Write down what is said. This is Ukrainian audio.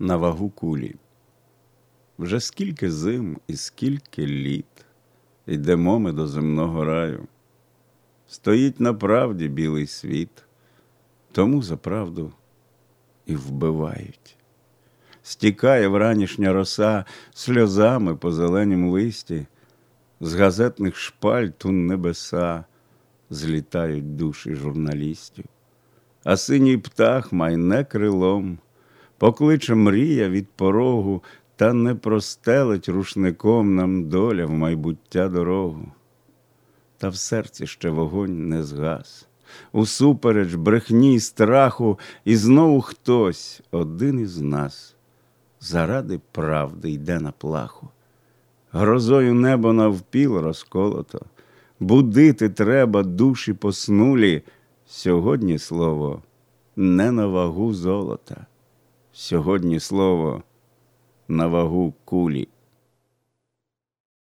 на вагу кулі. Вже скільки зим і скільки літ йдемо ми до земного раю. Стоїть на правді білий світ, тому за правду і вбивають. Стікає вранішня роса сльозами по зеленім листі, з газетних шпальт у небеса злітають душі журналістів, а синій птах майне крилом, покличе мрія від порогу та не простелить рушником нам доля в майбуття дорогу. Та в серці ще вогонь не згас. Усупереч брехні й страху, і знову хтось, один із нас, заради правди йде на плаху. Грозою небо навпіл розколото, будити треба душі поснулі. Сьогодні слово не на вагу золота, сьогодні слово на вагу кулі.